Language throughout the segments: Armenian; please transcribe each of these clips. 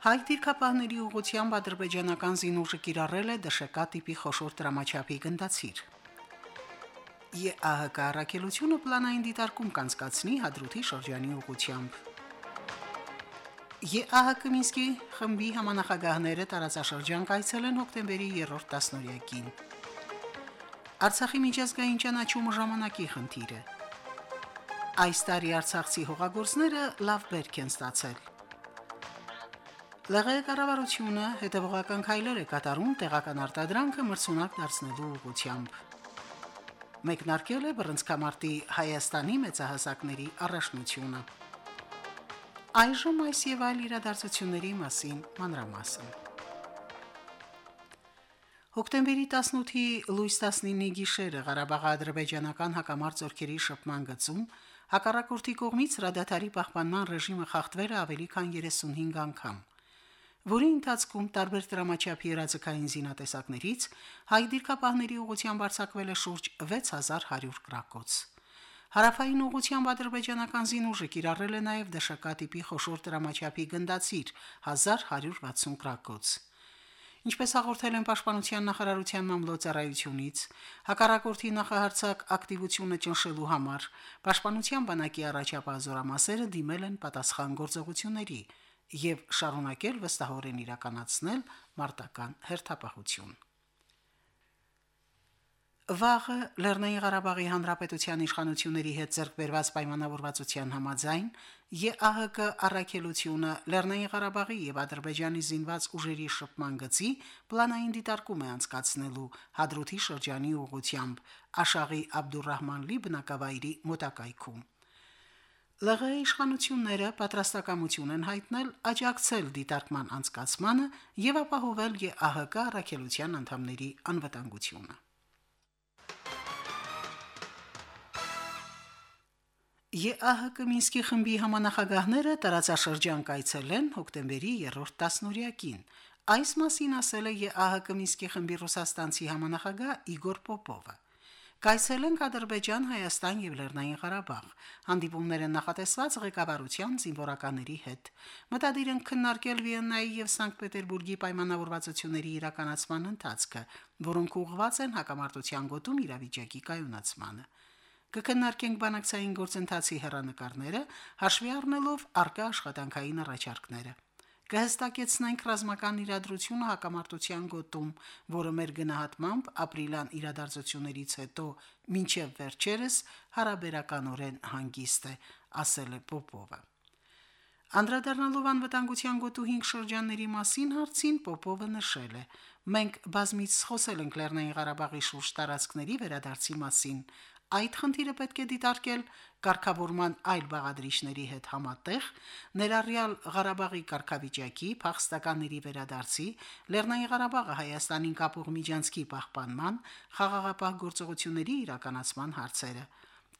Հայ դիրքապահների ուղղությամբ ադրբեջանական զինուժը կիրառել է դշեկա տիպի խոշոր դրամաչափի գնդացիր։ ԵԱՀԿ առաքելությունը պլանային դիտարկում կանցկացնի հադրութի շրջանի ուղղությամբ։ ԵԱՀԿ Մինսկի խմբի համանախագահները տարածաշրջան կայցելեն հոկտեմբերի 3-րդ տասնօրյակին։ Արցախի միջազգային ճանաչումը ժամանակի խնդիր է։ Այս տարի Արցախցի հողագործները լավ բերք են ստացել։ ԼՂ կառավարությունը հետևողական քայլեր է կատարում տեղական արտադրանքը մրցունակ դարձնելու ուղղությամբ։ Մեկնարկել է բռնցքամարտի Հայաստանի մեծահասակների առաջնությունը։ Այժմ այս եւ այլ իրադարձությունների մասին մանրամասն։ Հոկտեմբերի 18-ի լույս 19-ի գիշերը Ղարաբաղի ադրբեջանական հակամարտ զորքերի շփման գծում հակառակորդի կողմից հրադադարի պահպանման ռեժիմը խախտվել է ավելի քան 35 անգամ որի ընթացքում տարբեր դրամաչափի երազկային զինատեսակներից հայ դիրքապահների ուղղությամբ արձակվել է շուրջ 6100 գրակոց։ Հարավային ուղղությամբ ադրբեջանական զինուժը կիրառել է նաև դաշակա տիպի խոշոր դրամաչափի գնդացիր 1160 գրակոց։ Ինչպես հաղորդել են Պաշտպանության նախարարության մամլոյցարայությունից, հակառակորդի նախահարցակ ակտիվությունը ճնշելու համար Պաշտպանության բանակի առաջապահ զորամասերը դիմել են պատասխան գործողությունների եւ շարունակել վստահորեն իրականացնել մարտական հերթապահություն։ Վաղը Լեռնային Ղարաբաղի Հանրապետության իշխանությունների հետ ձեռքբերված պայմանավորվածության համաձայն ԵԱՀԿ առաքելությունը Լեռնային Ղարաբաղի եւ Ադրբեջանի զինված ուժերի շփման գծի պլանային դիտարկում է անցկացնելու Հադրութի շրջանի ուղությամբ Աշաղի Աբդուրռահմանլի բնակավայրի մոտակայքում։ ԼՂ իշխանությունները պատրաստակամություն են հայտնել աջակցել դիտարկման անցկացմանը եւ ապահովել ԵԱՀԿ առաքելության անդամների անվտանգությունը։ ԵԱՀԿ Մինսկի խմբի համանախագահները տարածաշրջան կայցելեն հոկտեմբերի 3-րդ տասնօրյակին։ Այս մասին ասել է ԵԱՀԿ Մինսկի խմբի ռուսաստանցի համանախագահ Իգոր Պոպովը։ Կայցելեն Ադրբեջան, Հայաստան եւ Լեռնային Ղարաբաղ։ Հանդիպումներ են նախատեսված ղեկավարության զինվորականների հետ։ Մտադիր են քննարկել Վիեննայի եւ Սանկտ Պետերբուրգի պայմանավորվածությունների իրականացման ընթացքը, որոնք ուղղված են հակամարտության գոտում իրավիճակի կայունացմանը կքննարկենք բանակցային գործընթացի հերանեկարները, հաշվի առնելով արկա աշխատանքային առաջարկները։ Կհստակեցնենք ռազմական իրադրությունը հակամարտության գոտում, որը մեր գնահատմամբ ապրիլյան իրադարձություններից հետո մինչև վերջերս հարաբերականորեն հանգիստ է, ասել է Պոպովը։ Անդրադառնալով անվտանգության գոտու 5 շրջանների մասին հարցին Պոպովը նշել է. Մենք բազմից խոսել ենք Լեռնային Ղարաբաղի շուրջ տարածքների վերադարձի մասին, Այդ խնդիրը պետք է դիտարկել կարգավորման այլ բաղադրիչների հետ համատեղ, ներառյալ Ղարաբաղի կարգավիճակի, փախստականների վերադարձի, Լեռնային Ղարաբաղը Հայաստանին կապող միջանցքի պահպանման, խաղաղապահ գործողությունների իրականացման հարցերը։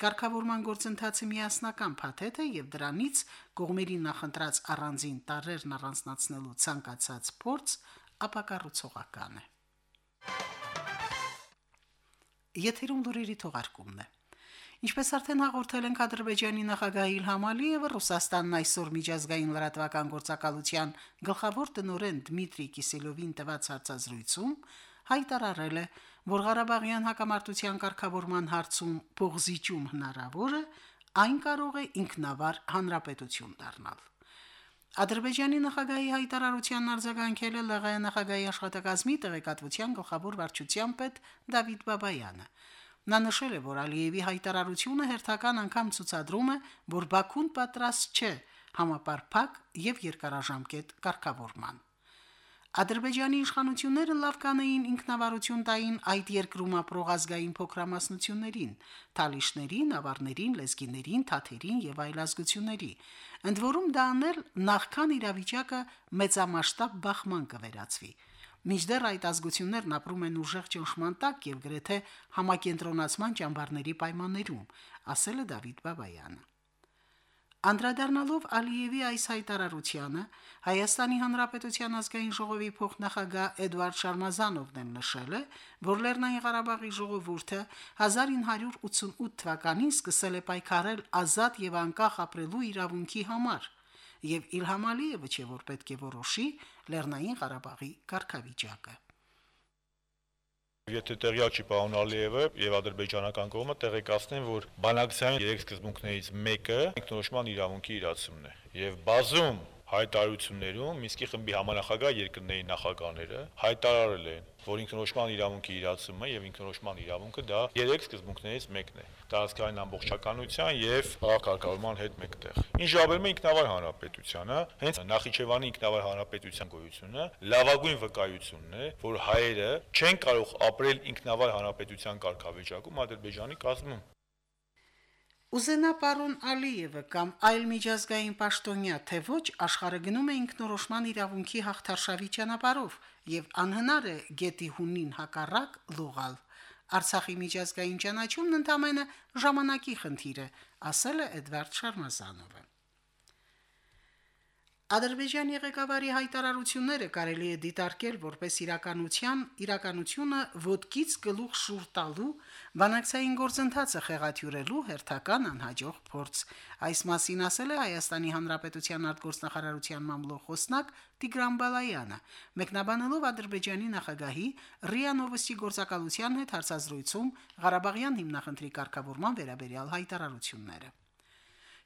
Կարգավորման գործընթացը միասնական փաթեթ է եւ դրանից կողմերի նախընտրած առանձին տարերն առանձնացնելու ցանկացած փորձ ապակառուցողական է։ Եթերում լուրերի թողարկումն է։ Ինչպես արդեն հաղորդել ենք Ադրբեջանի նախագահ Իլհամ Ալիևը, Ռուսաստանն այսօր միջազգային լրատվական գործակալության գլխավոր տնօրեն Դմիտրի Կիսելովին տված հարցազրույցում հայտարարել է, որ Ղարաբաղյան հակամարտության կարգավորման հարցում փողզիջում հնարավոր է, այն կարող է ինքնավար հանրապետություն դառնալ։ Ադրբեջանի նախագահի հայտարարության արձագանքել է ԼՂ նախագահի աշխատակազմի տեղեկատվության գլխավոր վարչության պետ Դավիթ Բաբայանը։ Նա նշել է, որ Ալիևի հայտարարությունը հերթական անգամ ցուցադրում է, որ Բաքուն պատրաստ չէ համապարփակ եւ երկարաժամկետ կարգավորման։ Ադրբեջանի իշխանությունները լավ կանեին ինքնավարություն տային այդ երկրում ապրող ազգային փոքրամասնություններին՝ թալիշներին, ավարներին, լեզգիներին, թաթերին եւ այլ ազգությունների։ Ընդ որում դա անել նախքան իրավիճակը մեծամասշտաբ բախման կվերածվի։ Միջդեռ այդ ազգություններն ապրում են ուժեղ ճնշման տակ եւ գրեթե համակենտրոնացման ճամբարների պայմաններում, ասել է Դավիթ Բաբայանը։ Անդրադառնալով Ալիևի այս հայտարարությանը, Հայաստանի Հանրապետության ազգային ժողովի փոխնախագահ Էդվարդ Շարմազանովն էլ նշել որ Լեռնային Ղարաբաղի ժողովուրդը 1988 թվականին սկսել է պայքարել ազատ եւ անկախ ապրելու իրավունքի համար, եւ Իլհամ Ալիևը չէ որ պետք է որոշի Լեռնային Ղարաբաղի կարգավիճակը։ Եթե տեղյակ չի պարոն Ալիևը եւ ադրբեջանական կողմը տեղեկացնեն, որ բանակցային երեք սկզբունքներից մեկը ինքնորոշման իրավունքի իրացումն է եւ բազում հայտարարություններում Մինսկի խմբի համանախագահ երկրների նախագահները հայտարարել են, որ ինքնորոշման իրավունքի իրացումը եւ ինքնորոշման իրավունքը դա երեք սկզբունքներից մեկն է տարածքային ամբողջականության եւ քաղաքակարգավորման հետ մեկտեղ։ Ինչ ժաբերում է ինքնավար հանրապետությանը, հենց Նախիջևանի ինքնավար հանրապետության գոյությունը լավագույն վկայությունն է, որ հայերը չեն կարող ապրել ինքնավար հանրապետության կարգավիճակում Ադրբեջանի կազմում։ Ուզենա պարոն Ալիևը կամ այլ միջազգային պաշտոնյա, թե ոչ աշխարհը գնում է ինքնորոշման իրավունքի հաղթարշավի ճանապարհով եւ անհնար է գետի հունին հակառակ լողալ։ Արցախի միջազգային ճանաչումն ընդամենը ժամանակի խնդիր է, ասել է Էդվարդ Շարմազանովը։ Ադրբեջանի ղեկավարի հայտարարությունները կարելի է դիտարկել որպես իրականության իրականությունը ոդկից գլուխ շուր տալու բանակցային գործընթացը խեղաթյուրելու հերթական անհաջող փորձ։ Այս մասին ասել է Հայաստանի Հանրապետության արտգործնախարարության մամլո խոսնակ Տիգրան Բալայանը, մեկնաբանելով Ադրբեջանի նախագահի ՌԻԱ Նովոստի գործակալության հետ հարցազրույցում Ղարաբաղյան հիմնախնդրի կարգավորման վերաբերյալ հայտարարությունները։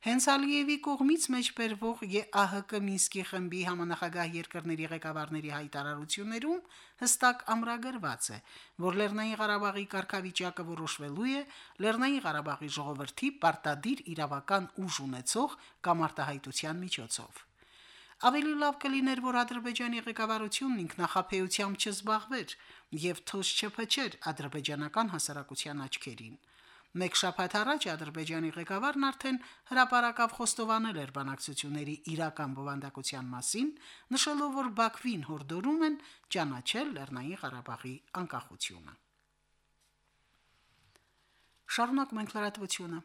Հենց Ալիևի կողմից մեջբերվող ԵԱՀԿ Մինսկի խմբի համանախագահ երկրների ղեկավարների հայտարարություններում հստակ ամրագրված է, որ Լեռնային Ղարաբաղի կարգավիճակը որոշվելու է Լեռնային Ղարաբաղի ժողովրդի պարտադիր իրավական ուժ ունեցող կամ արտահայտության միջոցով։ Ավելի լավ կլիներ, որ Ադրբեջանի ղեկավարությունն ինքնախապեյությամբ չզբաղվեր եւ թոշ չփչեր ադրբեջանական հասարակության աչքերին։ Մեկ շաբաթ առաջ Ադրբեջանի ղեկավարն արդեն հրապարակավ խոստովանել էր բանակցությունների իրական բովանդակության մասին, նշելով, որ Բաքվին հորդորում են ճանաչել Լեռնային Ղարաբաղի անկախությունը։ Շարունակում ենք լրատվությունը։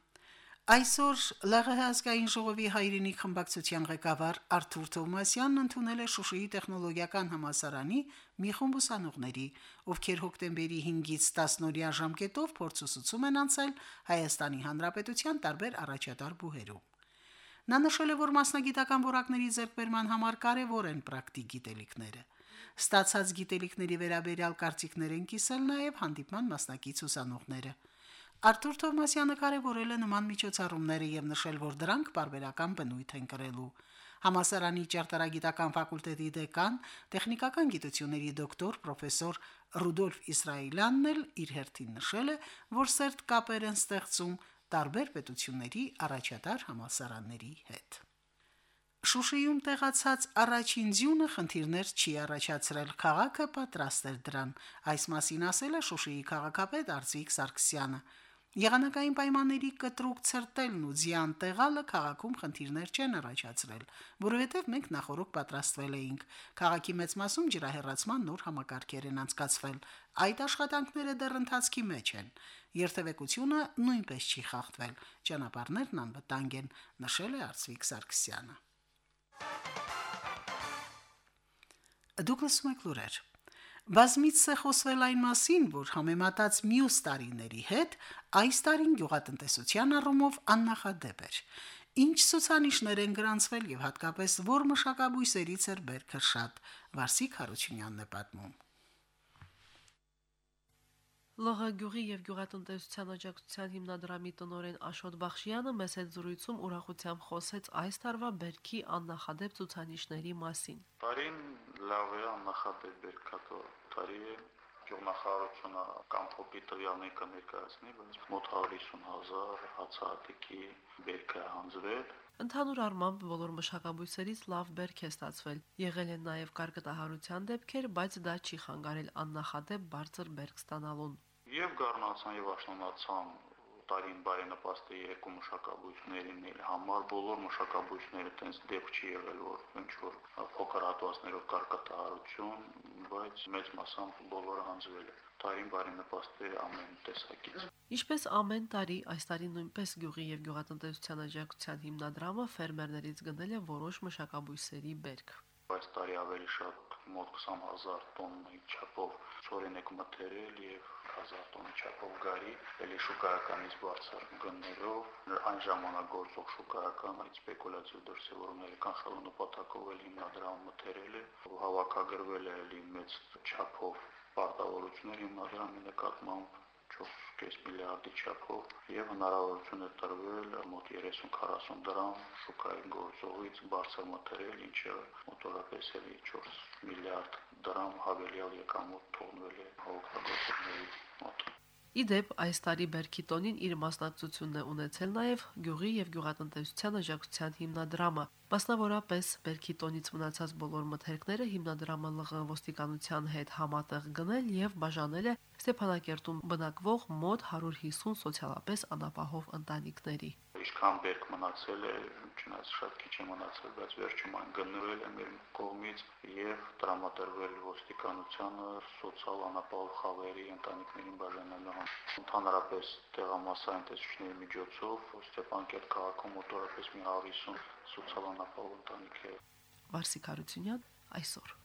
Այսօր ԼՂՀ ազգային ժողովի հայրենի խմբակցության ղեկավար Արթուր Թովմասյանն ընդունել է Շուշիի տեխնոլոգիական համալսարանի մի խումբ ուսանողների, ովքեր հոկտեմբերի 5-ից 10-օրյա ժամկետով փորձուսուցում են անցել Հայաստանի Հանրապետության տարբեր առաջատար բուհերում։ Նա նշել է, որ մասնագիտական որակների ձեռքբերման համար կարևոր են պրակտիկ գիտելիքները։ Ստացած գիտելիքների վերաբերյալ կարծիքներ են կիսել նաև հանդիպման մասնակից ուսանողները։ Արտուր Թովմասյանը կարևորել է նման միջոցառումները եւ նշել, որ դրանք բարբերական բնույթ են կրելու։ Համասարանի ճարտարագիտական ֆակուլտետի դեկան, տեխնիկական գիտությունների դոկտոր պրոֆեսոր Ռուդոլֆ Իսրայելյանն էլ իր հերթին նշել է, որ սերտ կապեր են ստեղծում տարբեր պետությունների առաջատար համասարանների հետ։ Շուշիում տեղացած առաջին ձյունը խնդիրներ չի առաջացրել, քաղաքը պատրաստ էր դրան։ Այս մասին ասել է Շուշիի քաղաքապետ Արծիք Սարգսյանը։ Եղանակային պայմանների կտրուկ ցրտելն ու ձյան տեղալը քաղաքում խնդիրներ չեն առաջացրել, որովհետև մենք նախորոք պատրաստվել էինք։ Քաղաքի մեծ մասում ջրահեռացման նոր համակարգեր են անցկացվել։ Այդ աշխատանքները դեռ ընթացքի մեջ են։ Երթևեկությունը նույնպես չի խախտվել։ Ճանապարհներն անվտանգ են, նշել է Արծվիկ Սարգսյանը։ Դուգլաս Մակլուրեր Բազմից է խոսվել այն մասին, որ համեմատած մյուս տարիների հետ այս տարին գյուղատնտեսության առումով աննախադեպ էր։ Ինչ ցուցանիշներ են գրանցվել եւ հատկապես որ մշակաբույսերից էր բերքը շատ, Վարսիկ Հարությունյանն է պատմում։ ԼՂ գյուղի եւ գյուղատնտեսության աջակցության հիմնադրամի տնօրեն Աշոտ Բախշյանը մեծ հետ զրույցում ուրախությամբ խոսեց այս տարվա բերքի աննախադեպ ցուցանիշների մասին։ Տարին լավ է աննախադեպ բերքատո տարի է գյուղնախարարությունը կամ փոփի տվյալներ կներկայացնի, բայց մոտ 150.000 հացահատիկի բերք է հանձվել Ընդհանուր առմամբ բոլոր մշակաբույսերից լավ բերք է ստացվել։ Եղել են նաև կարկտահարության դեպքեր, բայց դա չի խանգարել աննախադեպ բարձր բերք ստանալուն եւ գառնացան եւ աշնանացան տարին բարենպաստ է երկու մշակաբույսներին էլ համար բոլոր մշակաբույսները տենց դեպք չի եղել որ ինչ որ փոքր հատվածներով կար կտահարություն բայց մեծ մասամբ բոլորը հանձվել է տարին բարենպաստ է ամեն տեսակից Ինչպես ամեն տարի, այս տարի նույնպես գյուղի եւ գյուղատնտեսության աջակցության հիմնադրամը ֆերմերներից գնել է որոշ մշակաբույսերի բերք։ Այս տարի ավելի շատ մոտ 20000 տոննի չափով ծորենեք մթերել եւ 1000 տոննի չափով գարի, ելի շուկայականից բարձր գններով այն ժամանակ գործող շուկայական այդ սպեկուլյացիվ դրսևորումների կանխալու նպատակով էլ հիմնադրամը մթերել է, հավաքագրվել է ելի մեծ չափով պարտավորություններ հիմնադրամի նկատմամբ 4.5 միլիարդի չափով եւ հնարավորություն է տրվել մոտ 30-40 դրամ շուկայի գործողից բարձր մտերել, ինչը մոտորապես էլի 4 միլիարդ դրամ հավելյալ եկամուտ թողնվել է հողօգտագործողների մոտ։ Իդեպ այս տարի Բերքի տոնին իր մասնակցությունն է ունեցել նաև Գյուղի եւ Գյուղատնտեսության աջակցության հիմնադրամը։ Մասնավորապես Բերքի տոնից մնացած բոլոր մթերքները հիմնադրամը ԼՂ ոստիկանության հետ համատեղ գնել եւ բաժանել է Ստեփանակերտում բնակվող մոտ 150 սոցիալապես անապահով ընտանիքների ինչքան բերք մնացել է, չնայած շատ քիչ է մնացել, բայց վերջում այն գնվել է մեր կողմից եւ տրամադրվել ոստիկանությանը սոցիալ անապահով խավերի ընտանիքներին բաժանելու համար։ Ընդհանրապես տեղամասային տեսուչների միջոցով Ստեփանկերտ քաղաքում մոտորապես մի 50 սոցիալ անապահով ընտանիք է։ Վարսիկ Հարությունյան այսօր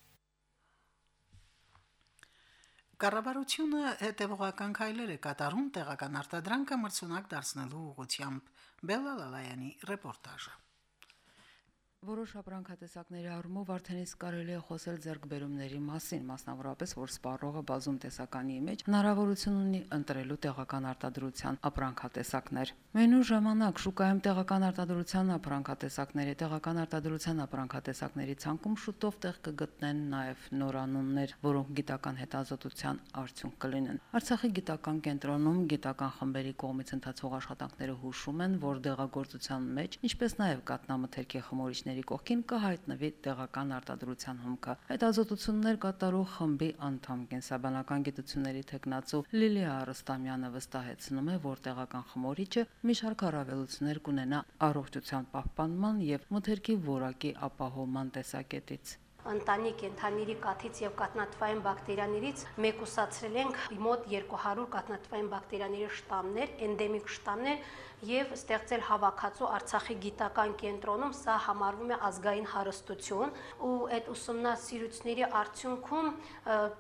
Կառավարությունը հետևողական քայլեր է կատարում տեղական արտադրանքը մրցունակ դարձնելու ուղղությամբ Բելալալայանի ռեպորտաժը Որոշ ապրանքատեսակների առումով արդեն իսկ կարելի է խոսել ձեռքբերումների մասին, մասնավորապես որ սպառողը բազում տեսականի մեջ հնարավորություն ունի ընտրելու տեղական արտադրության ապրանքատեսակներ։ Մենու ժամանակ շուկայում տեղական արտադրության ապրանքատեսակների, տեղական արտադրության ապրանքատեսակների ցանկում շուտով տեղ կգտնեն նաև նորանուններ, որոնք գիտական հետազոտության արդյունք կլինեն։ Արցախի գիտական կենտրոնում գիտական խմբերի կողմից ընթացող աշխատանքները հուշում են, որ դեղագործության մեջ, ինչպես նաև կատնամթերքի խմորիչների ընկերների կողքին կհայտնվի տեղական արտադրության հումքը։ Հետազոտություններ կատարող խմբի անդամ կենսաբանական գիտությունների տեխնացու Լիլիա Արստամյանը վստահեցնում է, որ տեղական խմորիչը մի շարք առավելություններ կունենա առողջության պահպանման եւ մթերքի որակի ապահովման տեսակետից ընտանի կենթանիների կաթից եւ կաթնատվային բակտերիաներից մեկուսացրել ենք մոտ 200 կաթնատվային բակտերիաների շտամներ, էնդեմիկ շտամներ եւ ստեղծել հավաքածու Արցախի գիտական կենտրոնում, սա համարվում է ազգային հարստություն ու այդ ուսումնասիրությունների արդյունքում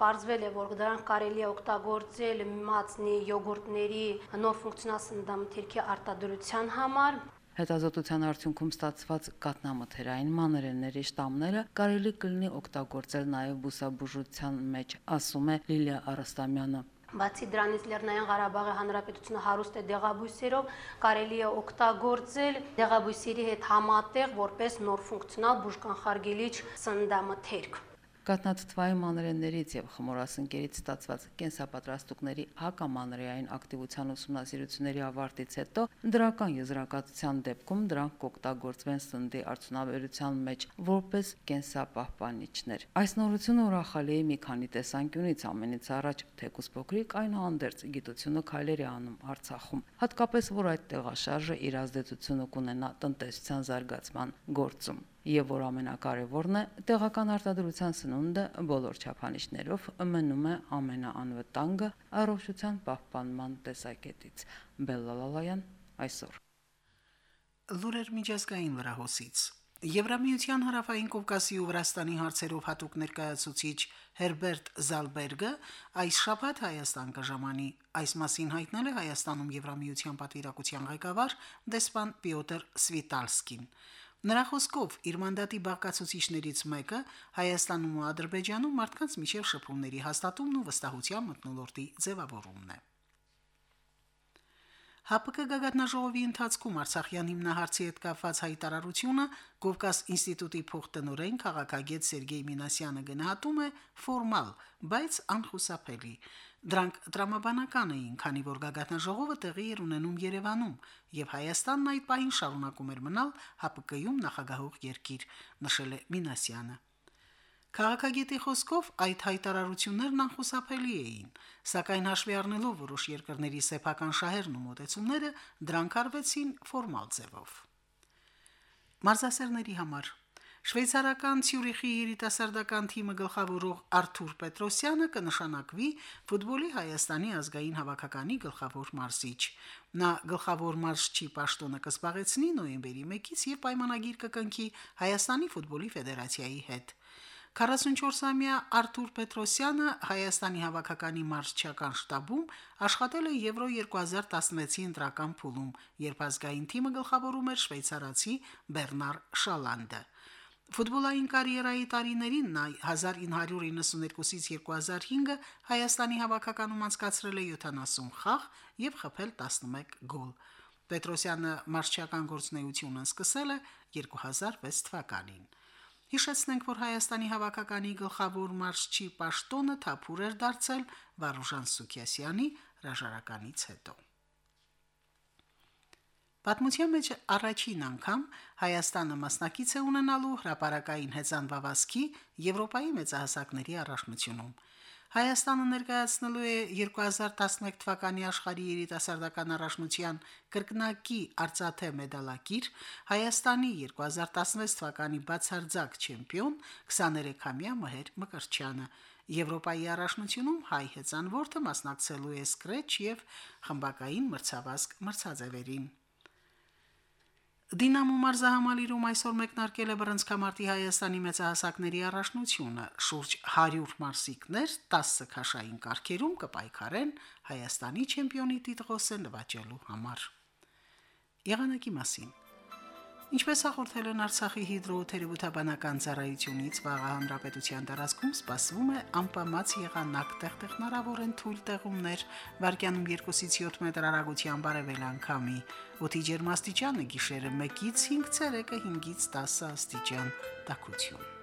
ողջվել է, որ դրանք կարելի է օգտագործել մածնի, յոգուրտների, նոր ֆունկցիոնալ սննդամթերքի արտադրության համար Հետազոտության արդյունքում ստացված կատնամթերային մանրէների շտամները կարելի կլինի օգտագործել նաև բուսաբուժության մեջ, ասում է Լիլիա Արստամյանը։ Բացի դրանից Լեռնային Ղարաբաղի Հանրապետությունը հարուստ է դեղաբույսերով, կարելի է օգտագործել դեղաբույսերի հետ համատեղ որպես նոր ֆունկցիոնալ բուժկանխարգելիչ սննդամթերք։ Կատնաթթվային մանրէներից եւ խմորասնկերից ստացված կենսապատրաստուկների հակամանրեային ակտիվության ուսումնասիրությունների ավարտից հետո դրական եզրակացության դեպքում դրանք կօգտագործվեն սննդի արդյունաբերության մեջ որպես կենսապահպանիչներ։ Այս նորությունը ուրախալի է մի քանի տեսանկյունից ամենից առաջ թեկուս փոքրիկ այնուհանդերձ գիտությունը քայլեր է անում Արցախում, հատկապես որ այդ տեղաշարժը իր ազդեցությունը կունենա տնտեսության զարգացման գործում եւ որ ամենակարևորն է տեղական արտադրության սնունդը բոլոր չափանիշներով մնում է ամենաանվտանգը առողջության պահպանման տեսակետից բելլալալայան այսօր լուրեր միջազգային լրահոսից Եվրամիության հարավային Կովկասի ու Վրաստանի հարցերով հատուկ ներկայացուցիչ Հերբերտ Զալբերգը այս շաբաթ Հայաստան կժամանի։ Այս մասին հայտնել է Հայաստանում Եվրամիության պատվիրակության ղեկավար դեսպան Պիոտր Սվիտալսկին։ Նրա խոսքով իր մանդատի բաղկացուցիչներից մեկը Հայաստանում ու Ադրբեջանում մարդկանց միջև շփումների հաստատումն ու վստահության մտնոլորտի ձևավորումն է։ ՀԱՊԿ գագաթնաժողովի ընթացքում Արցախյան հիմնահարցի հետ կապված հայտարարությունը Կովկաս ինստիտուտի փոխտնօրեն քաղաքագետ Սերգեյ Մինասյանը գնահատում է ֆորմալ, բայց անխուսափելի։ Դրանք դրամաբանական էին, քանի որ գագաթնաժողովը տեղի էր ունենում Երևանում, եւ Հայաստանն այդ պահին շարունակում էր մնալ ՀԱՊԿ-ում նախագահող երկիր, նշել է Մինասյանը։ Քաղաքագետի խոսքով այդ հայտարարություններն անխուսափելի էին, սակայն հաշվի առնելով որոշ երկրների սեփական շահերն ու մոտեցումները, դրանք արվեցին ֆորմալ ձևով։ Մարզասերների համար Շվեյցարական Ցյուրիխի երիտասարդական թիմը գլխավորող Արթուր Պետրոսյանը կնշանակվի ֆուտբոլի Հայաստանի ազգային հավաքականի գլխավոր մարզիչ։ Նա գլխավոր մարզչի պաշտոնը կսպաղեցնի նոյեմբերի 1-ից եւ պայմանագիր կկնքի Հայաստանի ֆուտբոլի ֆեդերացիայի հետ։ 44-ամյա Արթուր Պետրոսյանը Հայաստանի հավաքականի մարզչական շտաբում աշխատել է Եվրո 2016-ի ընտրական փուլում, երբ ազգային թիմը գլխավորում էր շվեյցարացի Բեռնար Շալանդը։ Ֆուտբոլային կարիերայի տարիներին նա 1992-ից 2005-ը Հայաստանի հավաքականում անցկացրել է 70 խաղ եւ խփել 11 գոլ։ Պետրոսյանը մարզչական գործունեությունը սկսել է 2006 թվականին։ Հիշեցնենք, որ Հայաստանի հավաքականի գլխավոր մարզչի պաշտոնը թափուր էր դարձել Վարուժան Սուքիասյանի հրաժարականից հետո։ Պատմության մեջ առաջին անգամ Հայաստանը մասնակից է ունենալու հրապարակային հեծանվավազքի Եվրոպայի մեծահասակների առաջնությունում։ Հայաստանը ներկայացնելու է 2011 թվականի աշխարհի երիտասարդական առաջնության կրկնակի արծաթե մեդալակիր Հայաստանի 2016 թվականի բացարձակ չեմպիոն 23-ամյա Մհեր Մկրտչյանը։ Եվրոպայի առաջնությունում հայ հեծանվորդը մասնակցելու է սկրեչ եւ խմբակային մրցավազք մրցաձևերին։ Դինամո մարզահամալիրում այսօր մեկնարկել է բռնցքամարտի Հայաստանի մեծահասակների առաջնությունը։ Շուրջ 100 մարզիկներ 10 քաշային կարգերում կպայքարեն Հայաստանի չեմպիոնի տիտղոսը նվաճելու համար։ Եղանակի մասին Ինչպես հաղորդել են Արցախի հիդրոթերապևտաբանական ծառայությունից, վաղ հանրապետության տարածքում սպասվում է անպամած եղանակ տեղտեղ հնարավոր են թույլ տեղումներ, վարկյանում 2-ից 7 մետր հեռագությամբ արևել անկամի։ Օդի ջերմաստիճանը գիշերը 1-ից 5 ցելեկը 5-ից 10 աստիճան։ Տակություն։